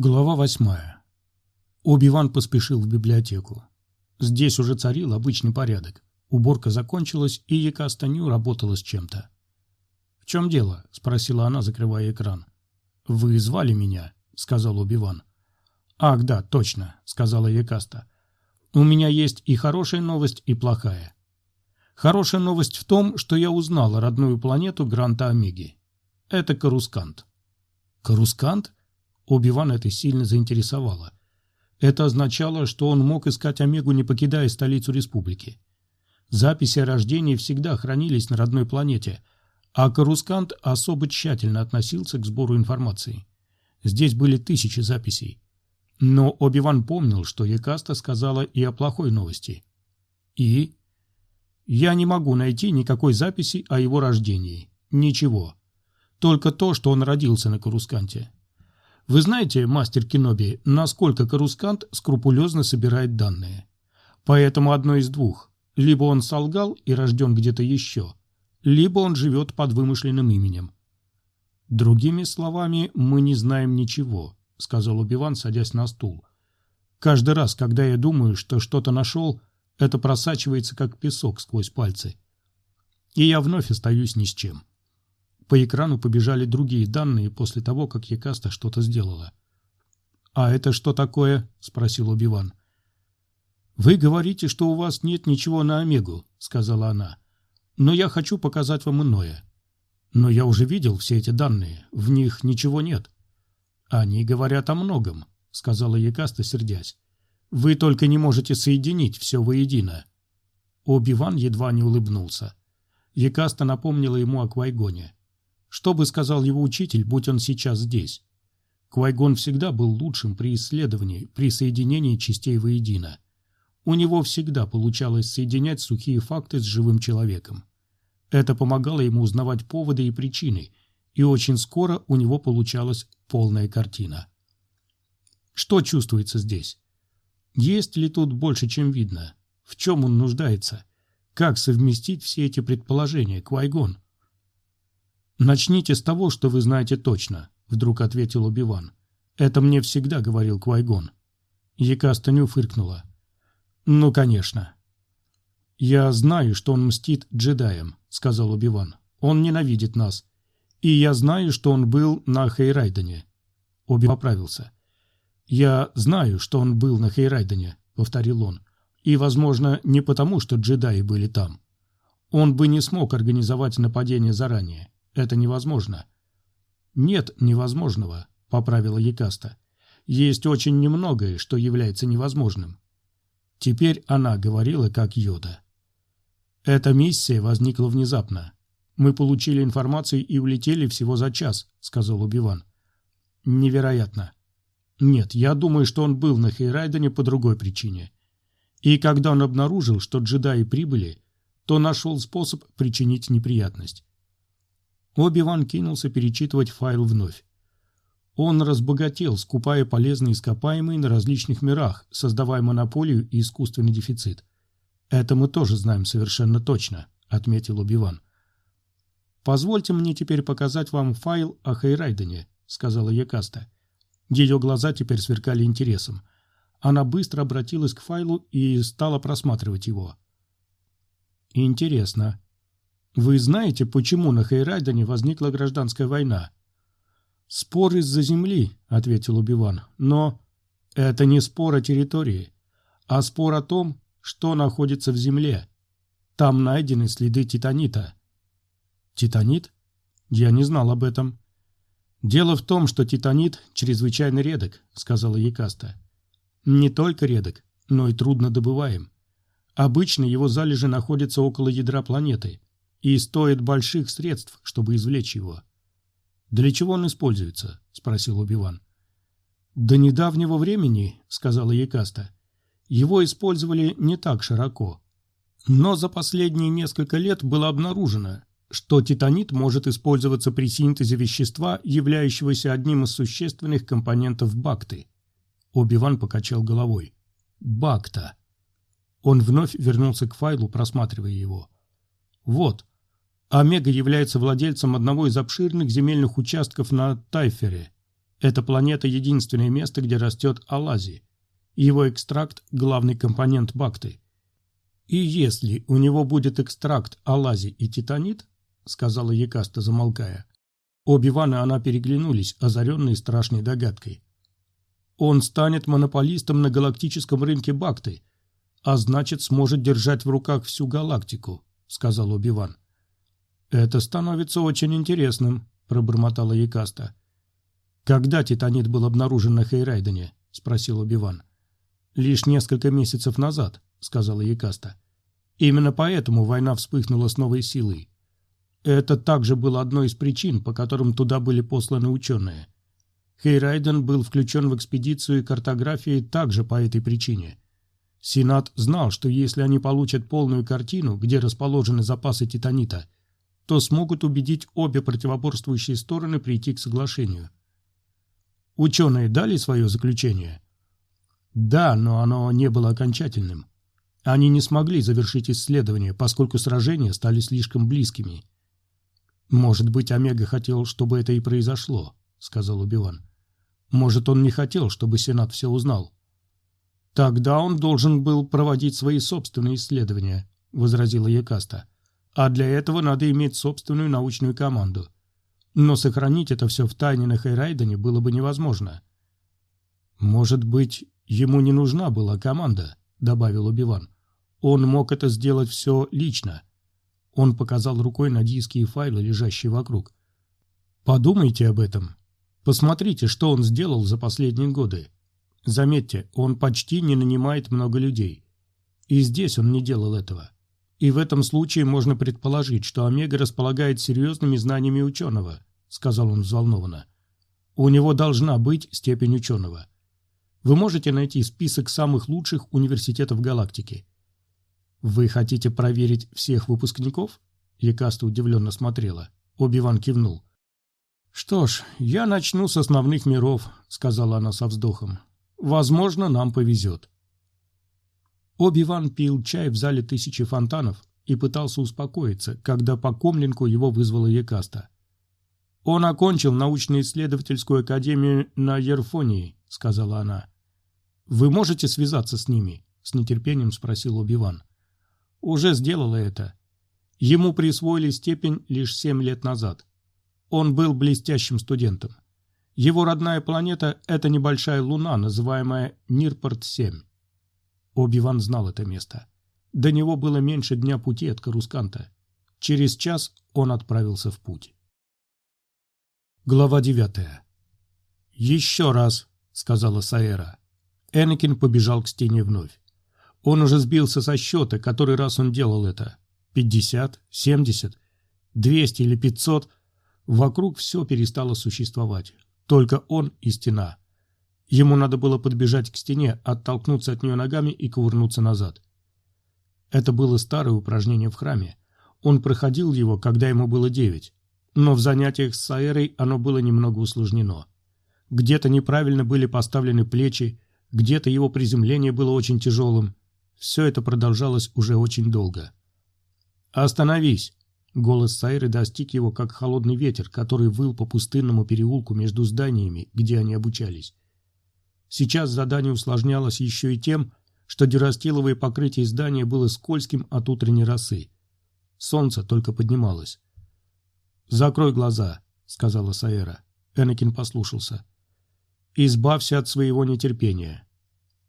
Глава восьмая. Оби-Ван поспешил в библиотеку. Здесь уже царил обычный порядок. Уборка закончилась, и Якаста Ню работала с чем-то. «В чем дело?» – спросила она, закрывая экран. «Вы звали меня», – сказал Оби-Ван. «Ах, да, точно», – сказала Якаста. «У меня есть и хорошая новость, и плохая. Хорошая новость в том, что я узнала родную планету Гранта Омеги. Это Карускант». «Карускант?» Оби-Ван это сильно заинтересовало. Это означало, что он мог искать Омегу, не покидая столицу республики. Записи о рождении всегда хранились на родной планете, а Карускант особо тщательно относился к сбору информации. Здесь были тысячи записей. Но Оби-Ван помнил, что Якаста сказала и о плохой новости. И? Я не могу найти никакой записи о его рождении. Ничего. Только то, что он родился на Карусканте. Вы знаете, мастер Киноби, насколько Карускант скрупулезно собирает данные. Поэтому одно из двух. Либо он солгал и рожден где-то еще, либо он живет под вымышленным именем. Другими словами, мы не знаем ничего, сказал Убиван, садясь на стул. Каждый раз, когда я думаю, что что-то нашел, это просачивается как песок сквозь пальцы. И я вновь остаюсь ни с чем. По экрану побежали другие данные после того, как Якаста что-то сделала. «А это что такое?» – спросил Убиван. «Вы говорите, что у вас нет ничего на Омегу», – сказала она. «Но я хочу показать вам иное. Но я уже видел все эти данные, в них ничего нет». «Они говорят о многом», — сказала Якаста, сердясь. «Вы только не можете соединить все воедино». Оби-Ван едва не улыбнулся. Якаста напомнила ему о Квайгоне. Что бы сказал его учитель, будь он сейчас здесь? Квайгон всегда был лучшим при исследовании, при соединении частей воедино. У него всегда получалось соединять сухие факты с живым человеком. Это помогало ему узнавать поводы и причины, и очень скоро у него получалась полная картина. Что чувствуется здесь? Есть ли тут больше, чем видно? В чем он нуждается? Как совместить все эти предположения, Квайгон? «Начните с того, что вы знаете точно», — вдруг ответил Убиван. «Это мне всегда говорил Квайгон». Якастаню фыркнула. «Ну, конечно». «Я знаю, что он мстит джедаям», — сказал Убиван. «Он ненавидит нас. И я знаю, что он был на Хейрайдене». Оби поправился. «Я знаю, что он был на Хейрайдене», — повторил он. «И, возможно, не потому, что джедаи были там. Он бы не смог организовать нападение заранее. Это невозможно. Нет невозможного, поправила Якаста. Есть очень немногое, что является невозможным. Теперь она говорила как Йода. Эта миссия возникла внезапно. Мы получили информацию и улетели всего за час, сказал Убиван. Невероятно. Нет, я думаю, что он был на Хейрайдене по другой причине. И когда он обнаружил, что джедаи прибыли, то нашел способ причинить неприятность. Оби-Ван кинулся перечитывать файл вновь. Он разбогател, скупая полезные ископаемые на различных мирах, создавая монополию и искусственный дефицит. «Это мы тоже знаем совершенно точно», — отметил Оби-Ван. «Позвольте мне теперь показать вам файл о Хейрайдене», — сказала Якаста. Ее глаза теперь сверкали интересом. Она быстро обратилась к файлу и стала просматривать его. «Интересно», вы знаете, почему на Хейрайдене возникла гражданская война? Спор из-за земли, ответил Убиван. Но это не спор о территории, а спор о том, что находится в земле. Там найдены следы титанита. Титанит? Я не знал об этом. Дело в том, что титанит чрезвычайно редок, сказала Якаста. Не только редок, но и трудно добываем. Обычно его залежи находятся около ядра планеты и стоит больших средств, чтобы извлечь его. «Для чего он используется?» — спросил Убиван. «До недавнего времени, — сказала Якаста, — его использовали не так широко. Но за последние несколько лет было обнаружено, что титанит может использоваться при синтезе вещества, являющегося одним из существенных компонентов бакты. Оби-Ван покачал головой. «Бакта». Он вновь вернулся к файлу, просматривая его. «Вот, Омега является владельцем одного из обширных земельных участков на Тайфере. Эта планета – единственное место, где растет алази. Его экстракт – главный компонент бакты. И если у него будет экстракт алази и титанит, сказала Якаста, замолкая, Оби-Ван и она переглянулись, озаренные страшной догадкой. Он станет монополистом на галактическом рынке бакты, а значит сможет держать в руках всю галактику, сказал Оби-Ван. Это становится очень интересным, пробормотала Якаста. Когда титанит был обнаружен на Хейрайдене? спросил Оби-Ван. Лишь несколько месяцев назад, сказала Якаста. Именно поэтому война вспыхнула с новой силой. Это также было одной из причин, по которым туда были посланы ученые. Хейрайден был включен в экспедицию картографии также по этой причине. Сенат знал, что если они получат полную картину, где расположены запасы титанита, то смогут убедить обе противоборствующие стороны прийти к соглашению. Ученые дали свое заключение? Да, но оно не было окончательным. Они не смогли завершить исследование, поскольку сражения стали слишком близкими. «Может быть, Омега хотел, чтобы это и произошло», — сказал Убиван. «Может, он не хотел, чтобы Сенат все узнал». «Тогда он должен был проводить свои собственные исследования», — возразила Якаста. «А для этого надо иметь собственную научную команду. Но сохранить это все в тайне на Хайрайдене было бы невозможно». «Может быть, ему не нужна была команда», — добавил Убиван. «Он мог это сделать все лично». Он показал рукой на диски и файлы, лежащие вокруг. «Подумайте об этом. Посмотрите, что он сделал за последние годы. Заметьте, он почти не нанимает много людей. И здесь он не делал этого. И в этом случае можно предположить, что Омега располагает серьезными знаниями ученого, сказал он взволнованно. У него должна быть степень ученого. Вы можете найти список самых лучших университетов галактики. Вы хотите проверить всех выпускников? Якаста удивленно смотрела. Оби-Ван кивнул. «Что ж, я начну с основных миров», — сказала она со вздохом. Возможно, нам повезет. Оби-Ван пил чай в зале тысячи фонтанов и пытался успокоиться, когда по комлинку его вызвала Якаста. «Он окончил научно-исследовательскую академию на Ерфонии», — сказала она. «Вы можете связаться с ними?» — с нетерпением спросил Оби-Ван. «Уже сделала это. Ему присвоили степень лишь семь лет назад. Он был блестящим студентом. Его родная планета – это небольшая луна, называемая Нирпорт-7. Оби-Ван знал это место. До него было меньше дня пути от Карусканта. Через час он отправился в путь. Глава девятая. «Еще раз», — сказала Саэра. Энакин побежал к стене вновь. Он уже сбился со счета, который раз он делал это. Пятьдесят, семьдесят, двести или пятьсот. Вокруг все перестало существовать. Только он и стена. Ему надо было подбежать к стене, оттолкнуться от нее ногами и кувырнуться назад. Это было старое упражнение в храме. Он проходил его, когда ему было девять. Но в занятиях с Саэрой оно было немного усложнено. Где-то неправильно были поставлены плечи, где-то его приземление было очень тяжелым. Все это продолжалось уже очень долго. «Остановись!» Голос Сайры достиг его, как холодный ветер, который выл по пустынному переулку между зданиями, где они обучались. Сейчас задание усложнялось еще и тем, что дюрастиловое покрытие здания было скользким от утренней росы. Солнце только поднималось. «Закрой глаза», — сказала Саэра. Энакин послушался. «Избавься от своего нетерпения.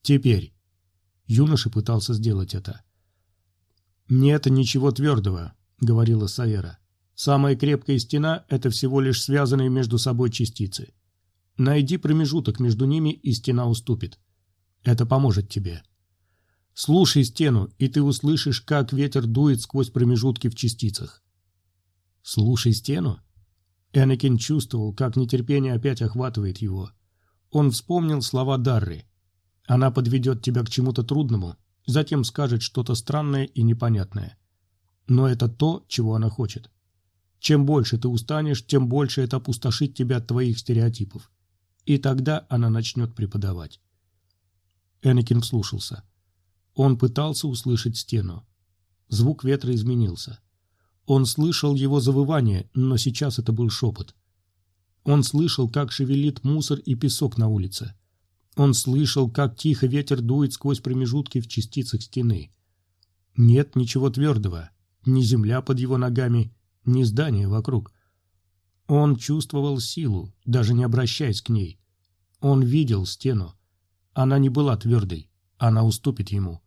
Теперь». Юноша пытался сделать это. «Нет ничего твердого. — говорила Саера. «Самая крепкая стена — это всего лишь связанные между собой частицы. Найди промежуток между ними, и стена уступит. Это поможет тебе. Слушай стену, и ты услышишь, как ветер дует сквозь промежутки в частицах». «Слушай стену?» Энакин чувствовал, как нетерпение опять охватывает его. Он вспомнил слова Дарри. «Она подведет тебя к чему-то трудному, затем скажет что-то странное и непонятное. Но это то, чего она хочет. Чем больше ты устанешь, тем больше это опустошит тебя от твоих стереотипов. И тогда она начнет преподавать. Энакин вслушался. Он пытался услышать стену. Звук ветра изменился. Он слышал его завывание, но сейчас это был шепот. Он слышал, как шевелит мусор и песок на улице. Он слышал, как тихо ветер дует сквозь промежутки в частицах стены. Нет ничего твердого, ни земля под его ногами, ни здание вокруг. Он чувствовал силу, даже не обращаясь к ней. Он видел стену. Она не была твердой, она уступит ему.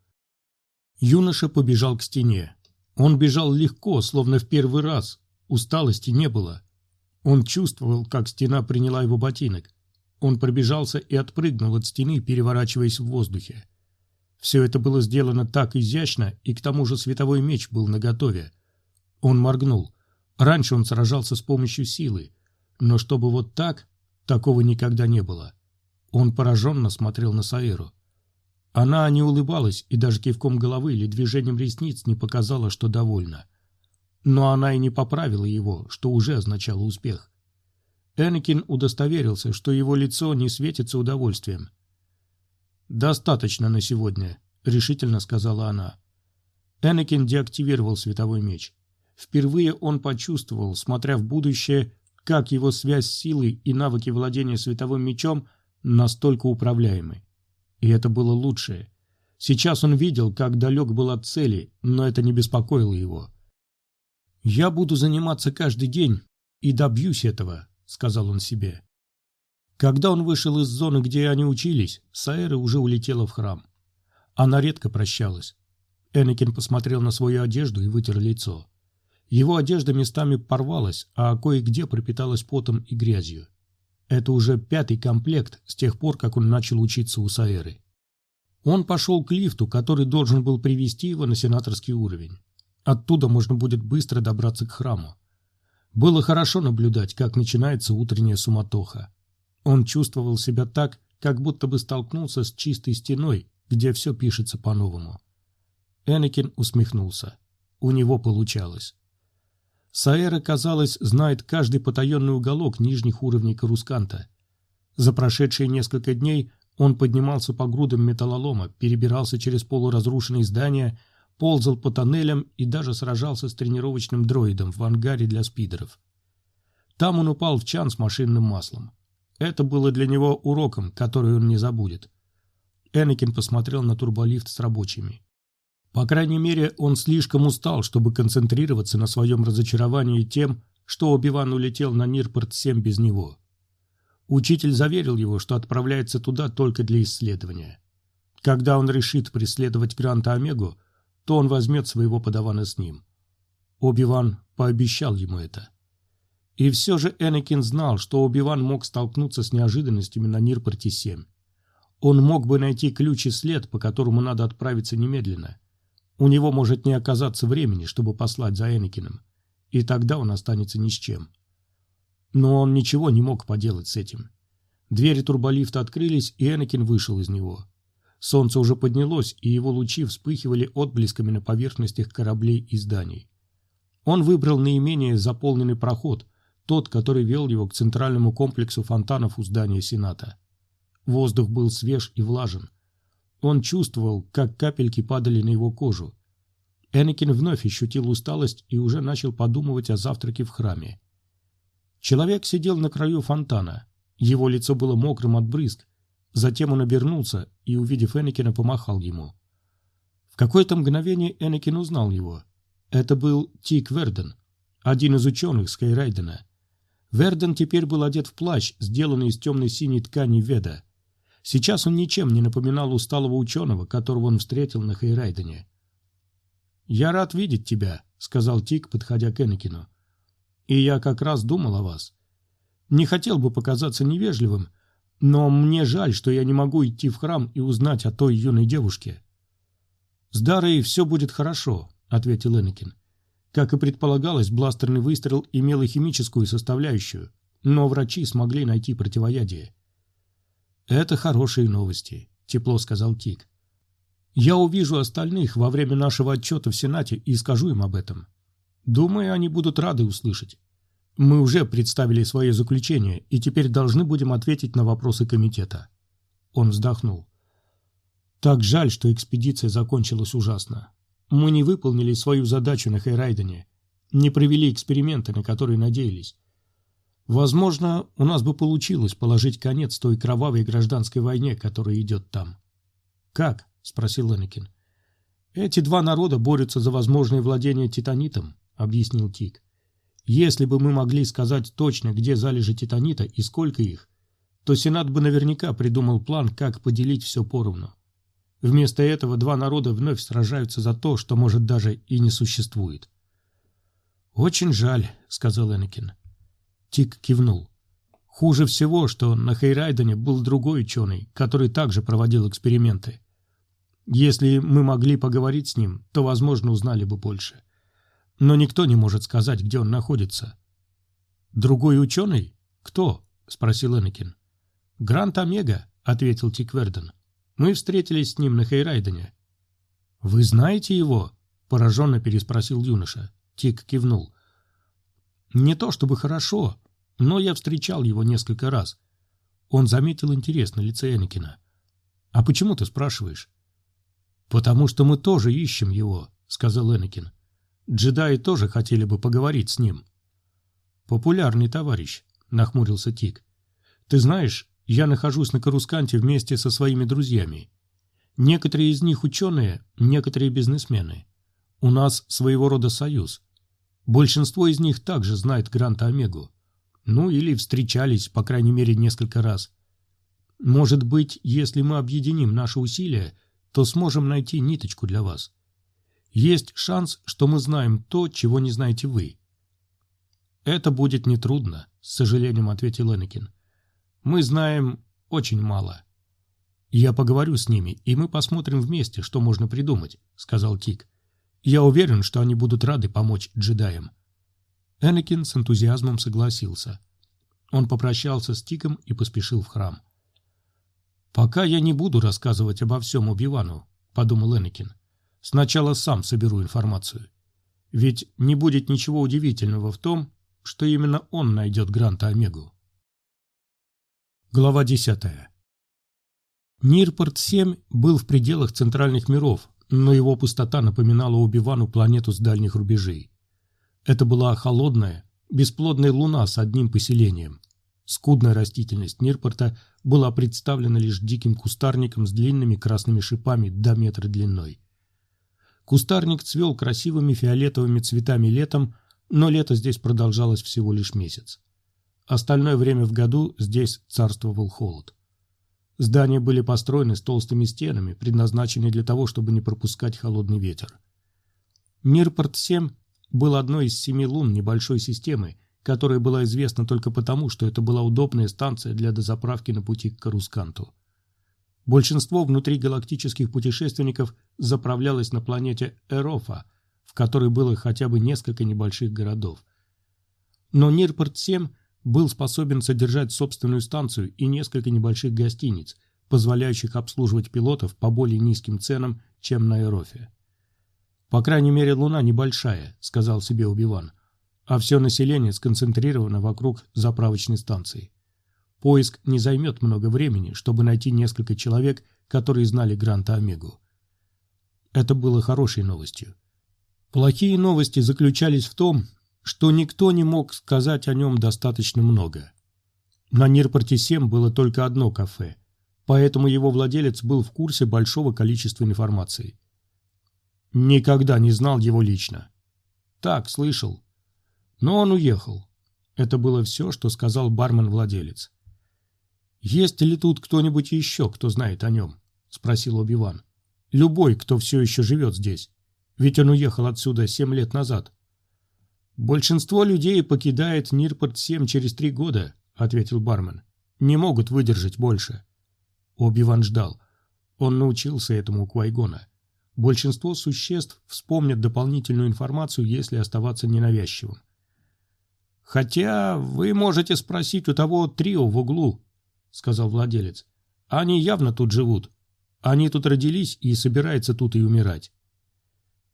Юноша побежал к стене. Он бежал легко, словно в первый раз. Усталости не было. Он чувствовал, как стена приняла его ботинок. Он пробежался и отпрыгнул от стены, переворачиваясь в воздухе. Все это было сделано так изящно, и к тому же световой меч был наготове. Он моргнул. Раньше он сражался с помощью силы, но чтобы вот так, такого никогда не было. Он пораженно смотрел на Саэру. Она не улыбалась и даже кивком головы или движением ресниц не показала, что довольна. Но она и не поправила его, что уже означало успех. Энакин удостоверился, что его лицо не светится удовольствием. «Достаточно на сегодня», — решительно сказала она. Энакин деактивировал световой меч. Впервые он почувствовал, смотря в будущее, как его связь с силой и навыки владения световым мечом настолько управляемы. И это было лучшее. Сейчас он видел, как далек был от цели, но это не беспокоило его. «Я буду заниматься каждый день и добьюсь этого», — сказал он себе. Когда он вышел из зоны, где они учились, Саэра уже улетела в храм. Она редко прощалась. Энакин посмотрел на свою одежду и вытер лицо. Его одежда местами порвалась, а кое-где пропиталась потом и грязью. Это уже пятый комплект с тех пор, как он начал учиться у Саэры. Он пошел к лифту, который должен был привести его на сенаторский уровень. Оттуда можно будет быстро добраться к храму. Было хорошо наблюдать, как начинается утренняя суматоха. Он чувствовал себя так, как будто бы столкнулся с чистой стеной, где все пишется по-новому. Энакин усмехнулся. У него получалось. Саэра, казалось, знает каждый потаенный уголок нижних уровней Карусканта. За прошедшие несколько дней он поднимался по грудам металлолома, перебирался через полуразрушенные здания, ползал по тоннелям и даже сражался с тренировочным дроидом в ангаре для спидеров. Там он упал в чан с машинным маслом. Это было для него уроком, который он не забудет. Энакин посмотрел на турболифт с рабочими. По крайней мере, он слишком устал, чтобы концентрироваться на своем разочаровании тем, что Оби-Ван улетел на Нирпорт-7 без него. Учитель заверил его, что отправляется туда только для исследования. Когда он решит преследовать Гранта Омегу, то он возьмет своего подавана с ним. Оби-Ван пообещал ему это. И все же Энакин знал, что Оби-Ван мог столкнуться с неожиданностями на Нирпорте-7. Он мог бы найти ключ и след, по которому надо отправиться немедленно. У него может не оказаться времени, чтобы послать за Энакином, и тогда он останется ни с чем. Но он ничего не мог поделать с этим. Двери турболифта открылись, и Энакин вышел из него. Солнце уже поднялось, и его лучи вспыхивали отблесками на поверхностях кораблей и зданий. Он выбрал наименее заполненный проход, тот, который вел его к центральному комплексу фонтанов у здания Сената. Воздух был свеж и влажен, он чувствовал, как капельки падали на его кожу. Энакин вновь ощутил усталость и уже начал подумывать о завтраке в храме. Человек сидел на краю фонтана. Его лицо было мокрым от брызг. Затем он обернулся и, увидев Энакина, помахал ему. В какое-то мгновение Энакин узнал его. Это был Тик Верден, один из ученых Скайрайдена. Верден теперь был одет в плащ, сделанный из темной синей ткани Веда. Сейчас он ничем не напоминал усталого ученого, которого он встретил на Хейрайдене. «Я рад видеть тебя», — сказал Тик, подходя к Энакину. «И я как раз думал о вас. Не хотел бы показаться невежливым, но мне жаль, что я не могу идти в храм и узнать о той юной девушке». «С Дарой все будет хорошо», — ответил Энакин. Как и предполагалось, бластерный выстрел имел и химическую составляющую, но врачи смогли найти противоядие. «Это хорошие новости», — тепло сказал Тик. «Я увижу остальных во время нашего отчета в Сенате и скажу им об этом. Думаю, они будут рады услышать. Мы уже представили свое заключение и теперь должны будем ответить на вопросы комитета». Он вздохнул. «Так жаль, что экспедиция закончилась ужасно. Мы не выполнили свою задачу на Хейрайдене, не провели эксперименты, на которые надеялись. Возможно, у нас бы получилось положить конец той кровавой гражданской войне, которая идет там. «Как?» — спросил Энакин. «Эти два народа борются за возможное владение титанитом», — объяснил Тик. «Если бы мы могли сказать точно, где залежи титанита и сколько их, то Сенат бы наверняка придумал план, как поделить все поровну. Вместо этого два народа вновь сражаются за то, что, может, даже и не существует. «Очень жаль», — сказал Энакин. Тик кивнул. Хуже всего, что на Хейрайдене был другой ученый, который также проводил эксперименты. Если мы могли поговорить с ним, то, возможно, узнали бы больше. Но никто не может сказать, где он находится. «Другой ученый? Кто?» — спросил Энакин. «Грант Омега», — ответил Тик Верден. «Мы встретились с ним на Хейрайдене». «Вы знаете его?» — пораженно переспросил юноша. Тик кивнул. «Не то чтобы хорошо, но я встречал его несколько раз». Он заметил интерес на лице Энакина. «А почему ты спрашиваешь?» «Потому что мы тоже ищем его», — сказал Энакин. «Джедаи тоже хотели бы поговорить с ним». «Популярный товарищ», — нахмурился Тик. «Ты знаешь, я нахожусь на Карусканте вместе со своими друзьями. Некоторые из них ученые, некоторые бизнесмены. У нас своего рода союз. Большинство из них также знает Гранта Омегу. Ну или встречались, по крайней мере, несколько раз. Может быть, если мы объединим наши усилия, то сможем найти ниточку для вас. Есть шанс, что мы знаем то, чего не знаете вы. Это будет нетрудно, с сожалением ответил Энакин. Мы знаем очень мало. Я поговорю с ними, и мы посмотрим вместе, что можно придумать, сказал Тик. Я уверен, что они будут рады помочь джедаям». Энакин с энтузиазмом согласился. Он попрощался с Тиком и поспешил в храм. «Пока я не буду рассказывать обо всем Убивану», — подумал Энакин. «Сначала сам соберу информацию. Ведь не будет ничего удивительного в том, что именно он найдет Гранта Омегу». Глава десятая. Нирпорт-7 был в пределах центральных миров, но его пустота напоминала Убивану планету с дальних рубежей. Это была холодная, бесплодная луна с одним поселением. Скудная растительность Нирпорта была представлена лишь диким кустарником с длинными красными шипами до метра длиной. Кустарник цвел красивыми фиолетовыми цветами летом, но лето здесь продолжалось всего лишь месяц. Остальное время в году здесь царствовал холод. Здания были построены с толстыми стенами, предназначенные для того, чтобы не пропускать холодный ветер. Нирпорт-7 был одной из семи лун небольшой системы, которая была известна только потому, что это была удобная станция для дозаправки на пути к Карусканту. Большинство внутригалактических путешественников заправлялось на планете Эрофа, в которой было хотя бы несколько небольших городов. Но Нирпорт-7 был способен содержать собственную станцию и несколько небольших гостиниц, позволяющих обслуживать пилотов по более низким ценам, чем на Эрофе. «По крайней мере, Луна небольшая», — сказал себе Убиван, «а все население сконцентрировано вокруг заправочной станции. Поиск не займет много времени, чтобы найти несколько человек, которые знали Гранта Омегу». Это было хорошей новостью. Плохие новости заключались в том, что никто не мог сказать о нем достаточно много. На Нирпорте-7 было только одно кафе, поэтому его владелец был в курсе большого количества информации. Никогда не знал его лично. Так, слышал. Но он уехал. Это было все, что сказал бармен-владелец. «Есть ли тут кто-нибудь еще, кто знает о нем?» — спросил Оби-Ван. «Любой, кто все еще живет здесь. Ведь он уехал отсюда семь лет назад». «Большинство людей покидает Нирпорт-7 через три года», — ответил бармен. «Не могут выдержать больше». Оби-Ван ждал. Он научился этому у Квайгона. Большинство существ вспомнят дополнительную информацию, если оставаться ненавязчивым. «Хотя вы можете спросить у того трио в углу», — сказал владелец. «Они явно тут живут. Они тут родились и собираются тут и умирать».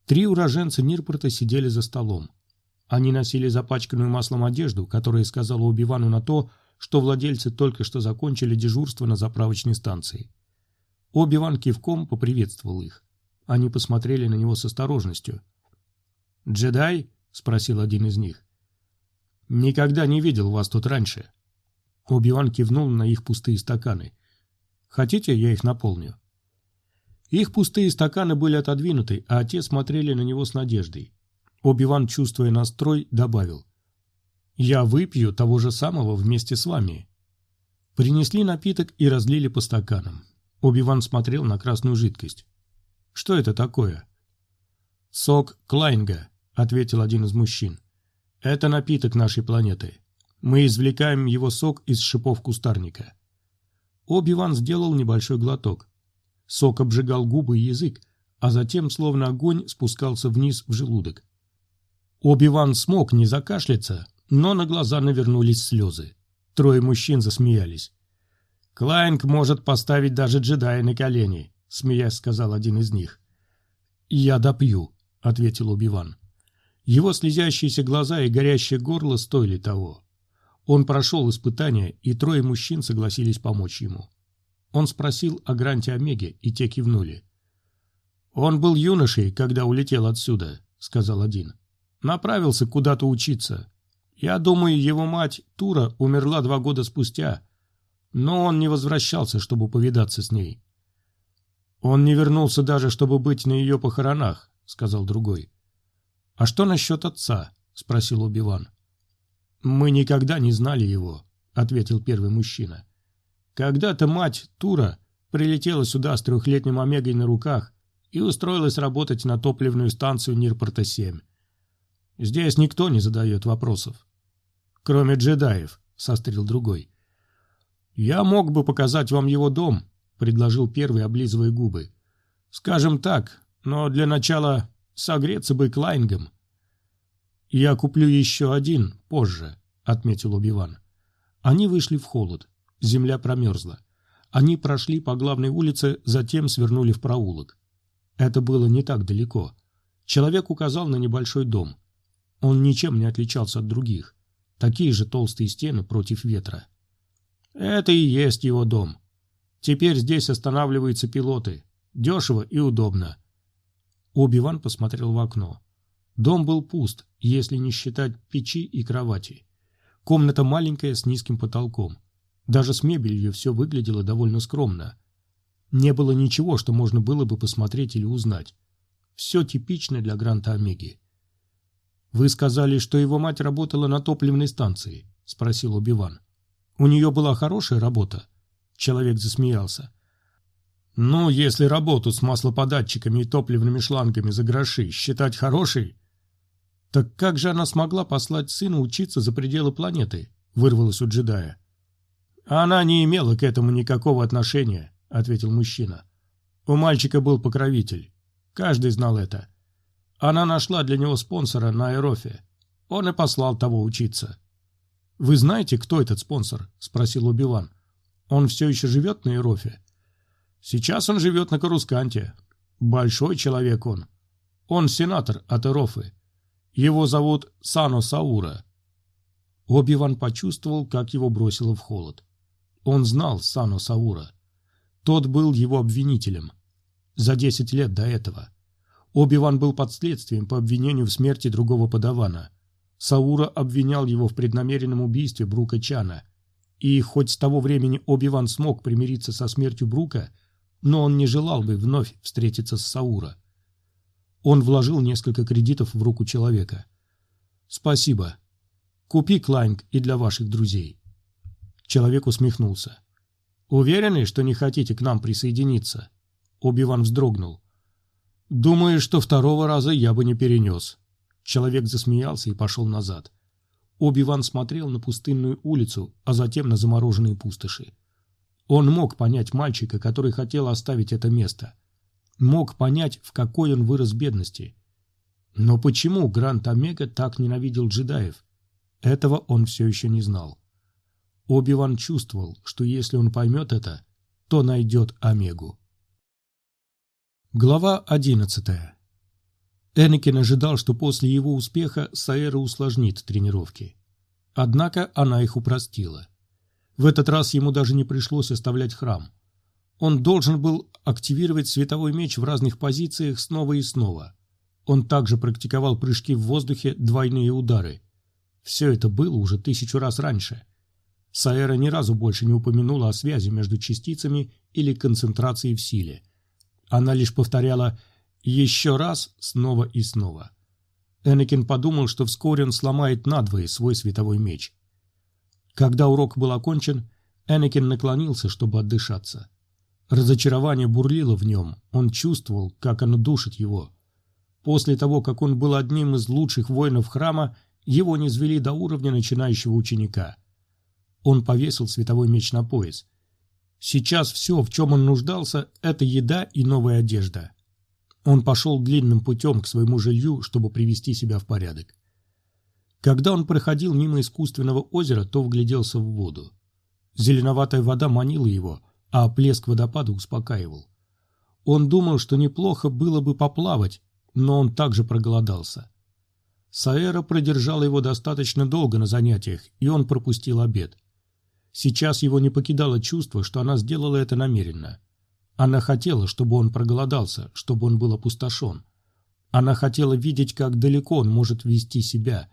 Три уроженца Нирпорта сидели за столом. Они носили запачканную маслом одежду, которая сказала Убивану на то, что владельцы только что закончили дежурство на заправочной станции. Оби-Ван кивком поприветствовал их. Они посмотрели на него с осторожностью. «Джедай?» — спросил один из них. Никогда не видел вас тут раньше. Оби-Ван кивнул на их пустые стаканы. Хотите, я их наполню? Их пустые стаканы были отодвинуты, а те смотрели на него с надеждой. Оби-Ван, чувствуя настрой, добавил. «Я выпью того же самого вместе с вами». Принесли напиток и разлили по стаканам. Оби-Ван смотрел на красную жидкость. «Что это такое?» «Сок Клайнга», — ответил один из мужчин. «Это напиток нашей планеты. Мы извлекаем его сок из шипов кустарника». Оби-Ван сделал небольшой глоток. Сок обжигал губы и язык, а затем, словно огонь, спускался вниз в желудок. Оби-Ван смог не закашляться, но на глаза навернулись слезы. Трое мужчин засмеялись. «Клайнг может поставить даже джедая на колени», — смеясь сказал один из них. «Я допью», — ответил Оби-Ван. Его слезящиеся глаза и горящее горло стоили того. Он прошел испытание, и трое мужчин согласились помочь ему. Он спросил о Гранте Омеге, и те кивнули. «Он был юношей, когда улетел отсюда», — сказал один. «Направился куда-то учиться. Я думаю, его мать, Тура, умерла два года спустя, но он не возвращался, чтобы повидаться с ней». «Он не вернулся даже, чтобы быть на ее похоронах», — сказал другой. «А что насчет отца?» — спросил Убиван. «Мы никогда не знали его», — ответил первый мужчина. Когда-то мать Тура прилетела сюда с трехлетним Омегой на руках и устроилась работать на топливную станцию Нирпорта-7. Здесь никто не задает вопросов. Кроме джедаев, сострил другой. Я мог бы показать вам его дом, предложил первый, облизывая губы. Скажем так, но для начала согреться бы Клайнгом. Я куплю еще один позже, отметил Убиван. Они вышли в холод. Земля промерзла. Они прошли по главной улице, затем свернули в проулок. Это было не так далеко. Человек указал на небольшой дом. Он ничем не отличался от других. Такие же толстые стены против ветра. Это и есть его дом. Теперь здесь останавливаются пилоты. Дешево и удобно. Оби-Ван посмотрел в окно. Дом был пуст, если не считать печи и кровати. Комната маленькая с низким потолком. Даже с мебелью все выглядело довольно скромно. Не было ничего, что можно было бы посмотреть или узнать. Все типично для Гранта Омеги. «Вы сказали, что его мать работала на топливной станции?» – спросил Убиван. «У нее была хорошая работа?» Человек засмеялся. «Ну, если работу с маслоподатчиками и топливными шлангами за гроши считать хорошей...» «Так как же она смогла послать сына учиться за пределы планеты?» – вырвалось у джедая. «Она не имела к этому никакого отношения», — ответил мужчина. «У мальчика был покровитель. Каждый знал это. Она нашла для него спонсора на Аэрофе. Он и послал того учиться». «Вы знаете, кто этот спонсор?» — спросил Убиван. «Он все еще живет на Аэрофе?» «Сейчас он живет на Карусканте. Большой человек он. Он сенатор от Эрофы. Его зовут Сано Саура». Оби-Ван почувствовал, как его бросило в холод. Он знал Сано Саура. Тот был его обвинителем. За десять лет до этого. Оби-Ван был под следствием по обвинению в смерти другого подавана. Саура обвинял его в преднамеренном убийстве Брука Чана. И хоть с того времени Оби-Ван смог примириться со смертью Брука, но он не желал бы вновь встретиться с Саура. Он вложил несколько кредитов в руку человека. «Спасибо. Купи Клайнг и для ваших друзей». Человек усмехнулся. «Уверены, что не хотите к нам присоединиться?» Оби-Ван вздрогнул. «Думаю, что второго раза я бы не перенес». Человек засмеялся и пошел назад. Оби-Ван смотрел на пустынную улицу, а затем на замороженные пустоши. Он мог понять мальчика, который хотел оставить это место. Мог понять, в какой он вырос бедности. Но почему Грант Омега так ненавидел джедаев? Этого он все еще не знал. Оби-Ван чувствовал, что если он поймет это, то найдет Омегу. Глава одиннадцатая. Энакин ожидал, что после его успеха Саэра усложнит тренировки. Однако она их упростила. В этот раз ему даже не пришлось оставлять храм. Он должен был активировать световой меч в разных позициях снова и снова. Он также практиковал прыжки в воздухе, двойные удары – Все это было уже тысячу раз раньше. Саэра ни разу больше не упомянула о связи между частицами или концентрацией в силе. Она лишь повторяла «еще раз» снова и снова. Энакин подумал, что вскоре он сломает надвое свой световой меч. Когда урок был окончен, Энакин наклонился, чтобы отдышаться. Разочарование бурлило в нем, он чувствовал, как оно душит его. После того, как он был одним из лучших воинов храма, его не низвели до уровня начинающего ученика. Он повесил световой меч на пояс. Сейчас все, в чем он нуждался, это еда и новая одежда. Он пошел длинным путем к своему жилью, чтобы привести себя в порядок. Когда он проходил мимо искусственного озера, то вгляделся в воду. Зеленоватая вода манила его, а плеск водопада успокаивал. Он думал, что неплохо было бы поплавать, но он также проголодался. Саэра продержала его достаточно долго на занятиях, и он пропустил обед. Сейчас его не покидало чувство, что она сделала это намеренно. Она хотела, чтобы он проголодался, чтобы он был опустошен. Она хотела видеть, как далеко он может вести себя.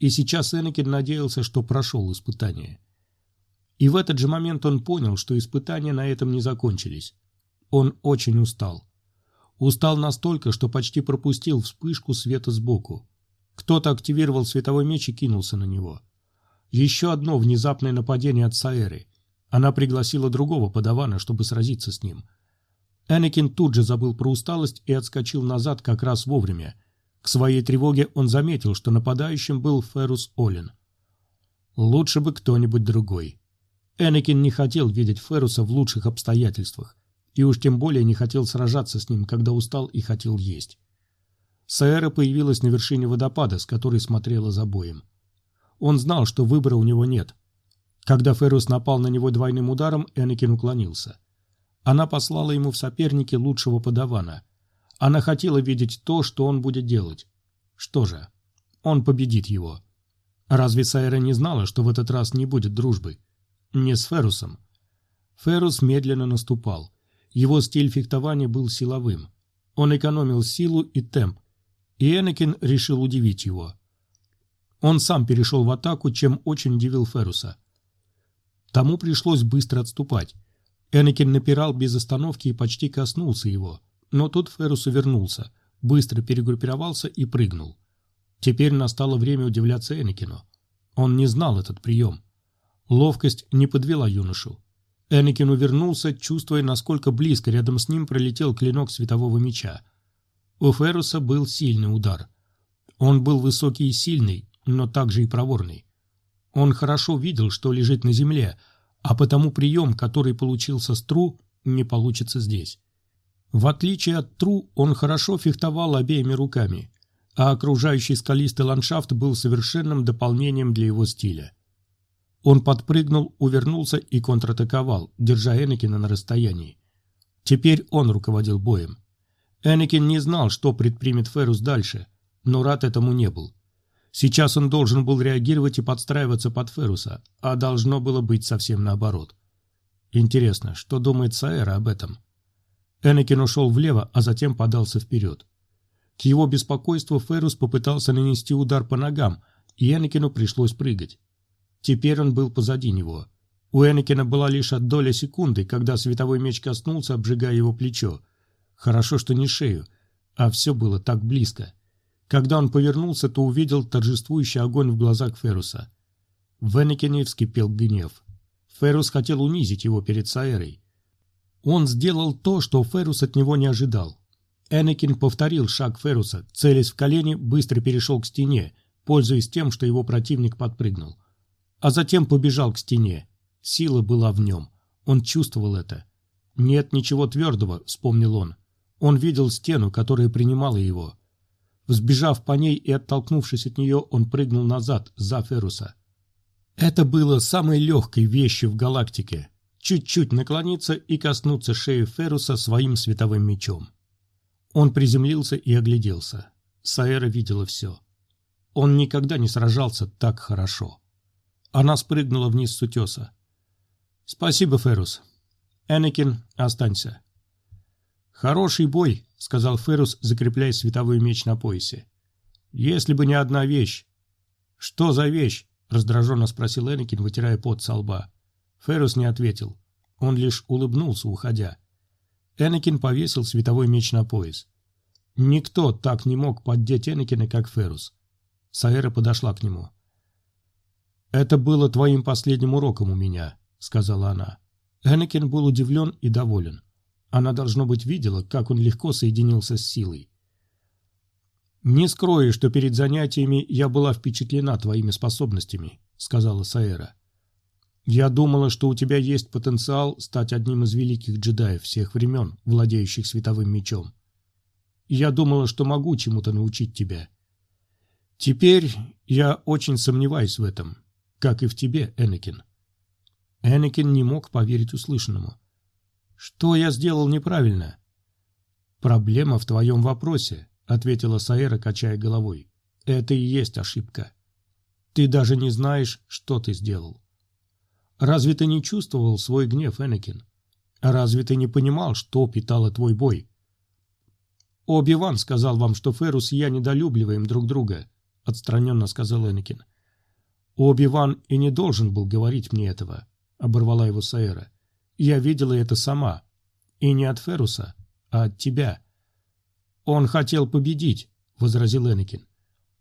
И сейчас Энакин надеялся, что прошел испытание. И в этот же момент он понял, что испытания на этом не закончились. Он очень устал. Устал настолько, что почти пропустил вспышку света сбоку. Кто-то активировал световой меч и кинулся на него. Еще одно внезапное нападение от Саэры. Она пригласила другого подавана, чтобы сразиться с ним. Энакин тут же забыл про усталость и отскочил назад как раз вовремя. К своей тревоге он заметил, что нападающим был Ферус Олин. Лучше бы кто-нибудь другой. Энакин не хотел видеть Феруса в лучших обстоятельствах, и уж тем более не хотел сражаться с ним, когда устал и хотел есть. Саэра появилась на вершине водопада, с которой смотрела за боем. Он знал, что выбора у него нет. Когда Ферус напал на него двойным ударом, Энакин уклонился. Она послала ему в соперники лучшего подавана. Она хотела видеть то, что он будет делать. Что же, он победит его. Разве Сайра не знала, что в этот раз не будет дружбы? Не с Ферусом. Ферус медленно наступал. Его стиль фехтования был силовым. Он экономил силу и темп, и Энакин решил удивить его. Он сам перешел в атаку, чем очень удивил Феруса. Тому пришлось быстро отступать. Энакин напирал без остановки и почти коснулся его, но тут Ферус увернулся, быстро перегруппировался и прыгнул. Теперь настало время удивляться Энакину. Он не знал этот прием. Ловкость не подвела юношу. Энакин увернулся, чувствуя, насколько близко рядом с ним пролетел клинок светового меча. У Феруса был сильный удар. Он был высокий и сильный, но также и проворный. Он хорошо видел, что лежит на земле, а потому прием, который получился с Тру, не получится здесь. В отличие от Тру, он хорошо фехтовал обеими руками, а окружающий скалистый ландшафт был совершенным дополнением для его стиля. Он подпрыгнул, увернулся и контратаковал, держа Энакина на расстоянии. Теперь он руководил боем. Энакин не знал, что предпримет Ферус дальше, но рад этому не был. Сейчас он должен был реагировать и подстраиваться под Феруса, а должно было быть совсем наоборот. Интересно, что думает Саэра об этом? Энакин ушел влево, а затем подался вперед. К его беспокойству Ферус попытался нанести удар по ногам, и Энакину пришлось прыгать. Теперь он был позади него. У Энакина была лишь доля секунды, когда световой меч коснулся, обжигая его плечо. Хорошо, что не шею, а все было так близко. Когда он повернулся, то увидел торжествующий огонь в глазах Феруса. В Энакине вскипел гнев. Ферус хотел унизить его перед Саэрой. Он сделал то, что Ферус от него не ожидал. Энакин повторил шаг Феруса, целясь в колени, быстро перешел к стене, пользуясь тем, что его противник подпрыгнул а затем побежал к стене. Сила была в нем. Он чувствовал это. «Нет ничего твердого», — вспомнил он. Он видел стену, которая принимала его. Взбежав по ней и оттолкнувшись от нее, он прыгнул назад, за Феруса. Это было самой легкой вещью в галактике. Чуть-чуть наклониться и коснуться шеи Феруса своим световым мечом. Он приземлился и огляделся. Саэра видела все. Он никогда не сражался так хорошо. Она спрыгнула вниз с утеса. «Спасибо, Ферус. Энакин, останься». «Хороший бой», — сказал Ферус, закрепляя световой меч на поясе. «Если бы не одна вещь». «Что за вещь?» – раздраженно спросил Энакин, вытирая пот со лба. Феррус не ответил. Он лишь улыбнулся, уходя. Энакин повесил световой меч на пояс. Никто так не мог поддеть Энакина, как Феррус. Саэра подошла к нему. «Это было твоим последним уроком у меня», — сказала она. Энакин был удивлен и доволен. Она, должно быть, видела, как он легко соединился с силой. «Не скрою, что перед занятиями я была впечатлена твоими способностями», — сказала Саэра. «Я думала, что у тебя есть потенциал стать одним из великих джедаев всех времен, владеющих световым мечом. Я думала, что могу чему-то научить тебя. Теперь я очень сомневаюсь в этом, как и в тебе, Энакин». Энакин не мог поверить услышанному. «Что я сделал неправильно?» «Проблема в твоем вопросе», — ответила Саэра, качая головой. «Это и есть ошибка. Ты даже не знаешь, что ты сделал. Разве ты не чувствовал свой гнев, Энакин? Разве ты не понимал, что питало твой бой?» «Оби-Ван сказал вам, что Ферус и я недолюбливаем друг друга», — отстраненно сказал Энакин. «Оби-Ван и не должен был говорить мне этого», — оборвала его Саэра. Я видела это сама. И не от Феруса, а от тебя. Он хотел победить, возразил Энакин.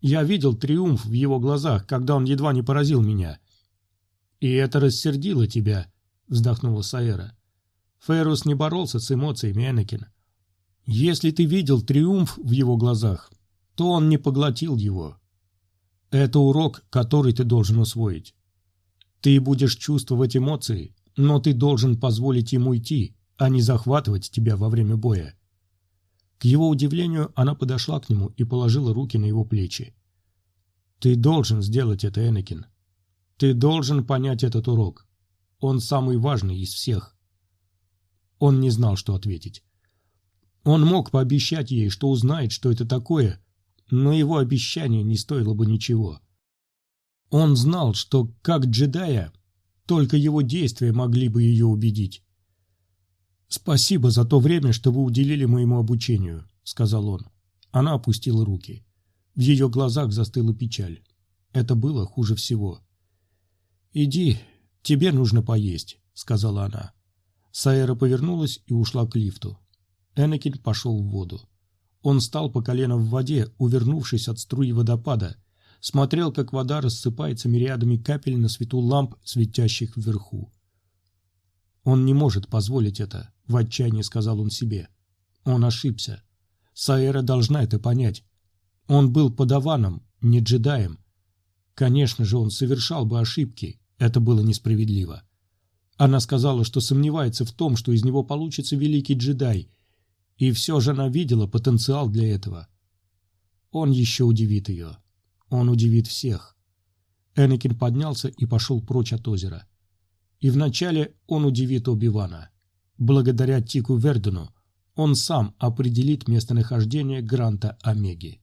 Я видел триумф в его глазах, когда он едва не поразил меня. И это рассердило тебя, вздохнула Саэра. Ферус не боролся с эмоциями Энакина. Если ты видел триумф в его глазах, то он не поглотил его. Это урок, который ты должен усвоить. Ты будешь чувствовать эмоции, но ты должен позволить ему идти, а не захватывать тебя во время боя. К его удивлению, она подошла к нему и положила руки на его плечи. «Ты должен сделать это, Энакин. Ты должен понять этот урок. Он самый важный из всех». Он не знал, что ответить. Он мог пообещать ей, что узнает, что это такое, но его обещание не стоило бы ничего. Он знал, что, как джедая, только его действия могли бы ее убедить. «Спасибо за то время, что вы уделили моему обучению», — сказал он. Она опустила руки. В ее глазах застыла печаль. Это было хуже всего. «Иди, тебе нужно поесть», — сказала она. Саэра повернулась и ушла к лифту. Энакин пошел в воду. Он стал по колено в воде, увернувшись от струи водопада, смотрел, как вода рассыпается мириадами капель на свету ламп, светящих вверху. «Он не может позволить это», — в отчаянии сказал он себе. Он ошибся. Саэра должна это понять. Он был подаваном, не джедаем. Конечно же, он совершал бы ошибки, это было несправедливо. Она сказала, что сомневается в том, что из него получится великий джедай, и все же она видела потенциал для этого. Он еще удивит ее. Он удивит всех. Энакин поднялся и пошел прочь от озера. И вначале он удивит Оби-Вана. Благодаря Тику Вердену он сам определит местонахождение Гранта Омеги.